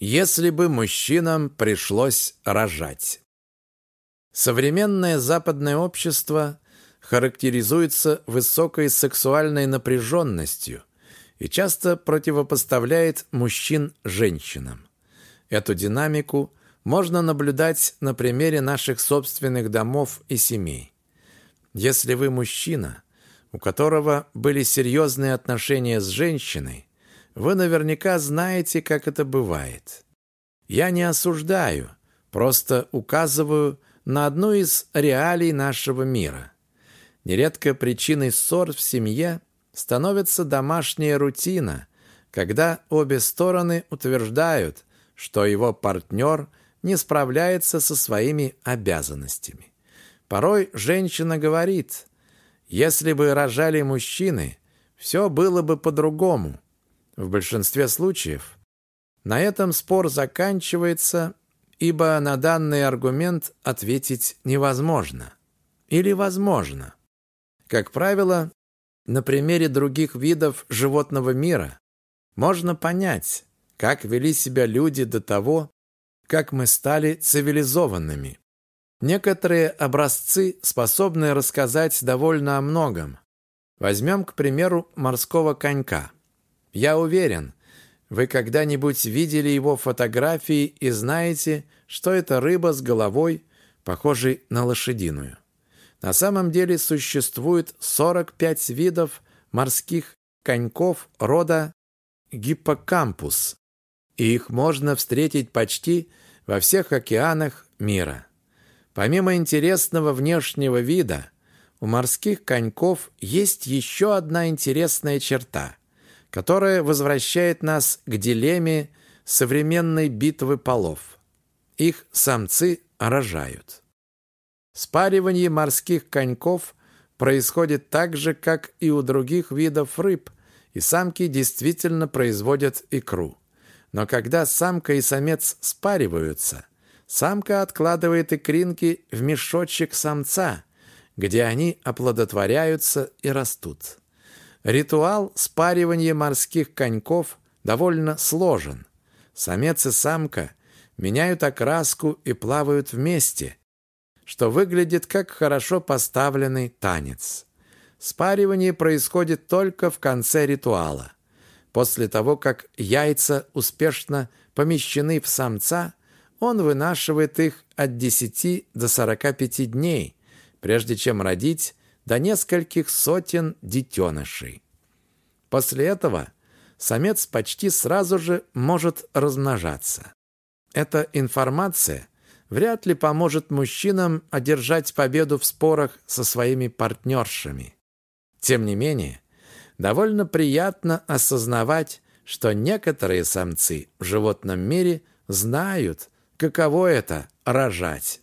Если бы мужчинам пришлось рожать. Современное западное общество характеризуется высокой сексуальной напряженностью и часто противопоставляет мужчин женщинам. Эту динамику можно наблюдать на примере наших собственных домов и семей. Если вы мужчина, у которого были серьезные отношения с женщиной, вы наверняка знаете, как это бывает. Я не осуждаю, просто указываю на одну из реалий нашего мира. Нередко причиной ссор в семье становится домашняя рутина, когда обе стороны утверждают, что его партнер не справляется со своими обязанностями. Порой женщина говорит, если бы рожали мужчины, все было бы по-другому – в большинстве случаев на этом спор заканчивается, ибо на данный аргумент ответить невозможно. Или возможно. Как правило, на примере других видов животного мира можно понять, как вели себя люди до того, как мы стали цивилизованными. Некоторые образцы способны рассказать довольно о многом. Возьмем, к примеру, морского конька – я уверен, вы когда-нибудь видели его фотографии и знаете, что это рыба с головой, похожей на лошадиную. На самом деле существует 45 видов морских коньков рода гиппокампус, и их можно встретить почти во всех океанах мира. Помимо интересного внешнего вида, у морских коньков есть еще одна интересная черта которая возвращает нас к дилемме современной битвы полов. Их самцы рожают. Спаривание морских коньков происходит так же, как и у других видов рыб, и самки действительно производят икру. Но когда самка и самец спариваются, самка откладывает икринки в мешочек самца, где они оплодотворяются и растут. Ритуал спаривания морских коньков довольно сложен. Самец и самка меняют окраску и плавают вместе, что выглядит как хорошо поставленный танец. Спаривание происходит только в конце ритуала. После того, как яйца успешно помещены в самца, он вынашивает их от 10 до 45 дней, прежде чем родить до нескольких сотен детенышей. После этого самец почти сразу же может размножаться. Эта информация вряд ли поможет мужчинам одержать победу в спорах со своими партнершами. Тем не менее, довольно приятно осознавать, что некоторые самцы в животном мире знают, каково это – рожать.